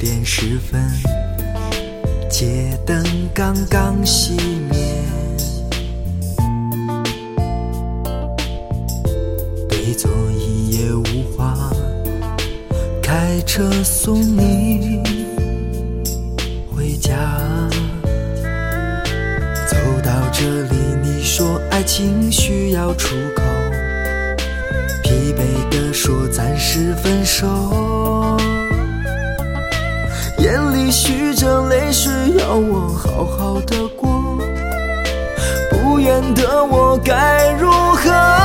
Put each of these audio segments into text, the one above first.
点十分，街灯刚刚熄灭，对坐一夜无话，开车送你回家。走到这里，你说爱情需要出口，疲惫地说暂时分手。这泪水，要我好好的过。不愿的我该如何？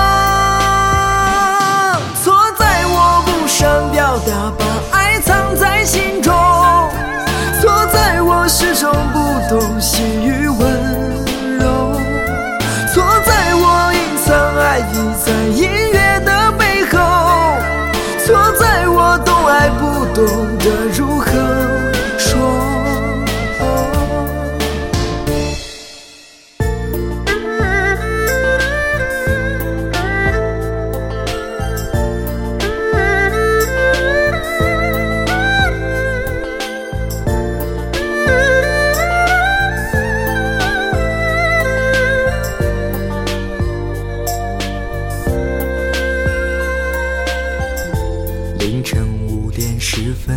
时分，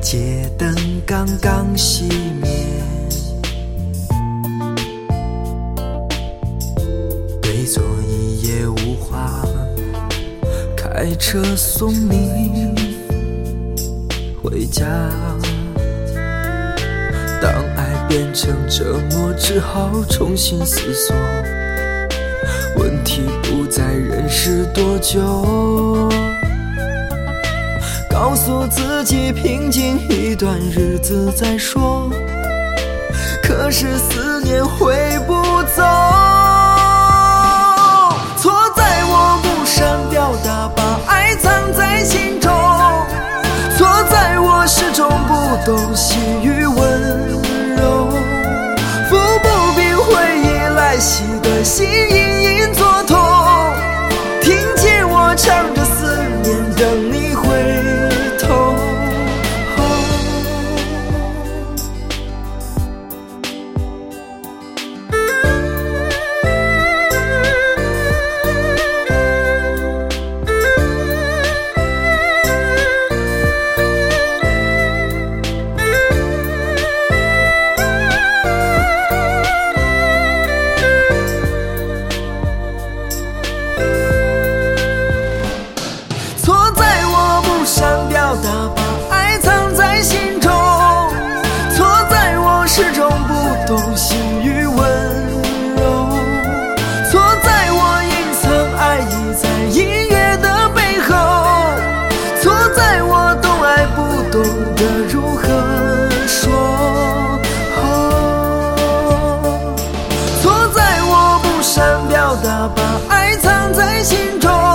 街灯刚刚熄灭，对坐一夜无话，开车送你回家。当爱变成折磨，只好重新思索。问题不在认识多久。告诉自己平静一段日子再说，可是思念挥不走。错在我不善表达，把爱藏在心中。错在我始终不懂细雨温柔，抚不平回忆来袭的心隐把爱藏在心中。